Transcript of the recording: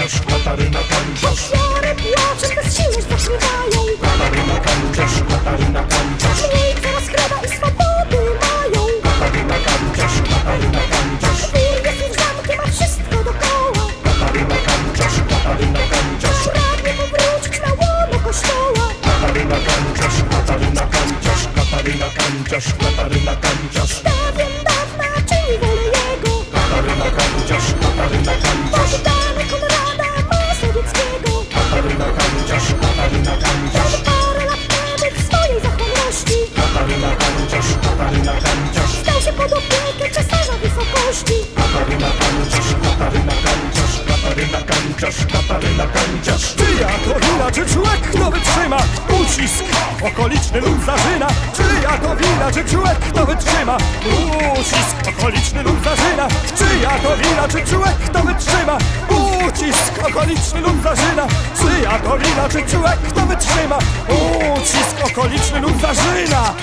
kanciarz, Kataryna kanciarz, Ofiary płaczem bezsilność zaśmiewają Kataryna kanciarz, Kataryna kanciarz, Mniej coraz chleba i swobody mają Kataryna kanciarz, Kataryna kanciarz, Wór jest już zamkiem, a wszystko dokoła Kataryna kanciarz, Kataryna kanciarz, Pragnie powrócić na łono kościoła Kataryna kanciarz, Kataryna kanciarz, Kataryna kanciarz, Kataryna kanciarz, czy człowiek kto wytrzyma Ucisk okoliczny lud zarzyna Czyja to wina, czy człowiek kto wytrzyma Ucisk okoliczny lud zarzyna Czyja to wina, czy człowiek kto wytrzyma Ucisk okoliczny lud zarzyna Czyja to wina, czy człowiek kto wytrzyma Ucisk okoliczny lud zarzyna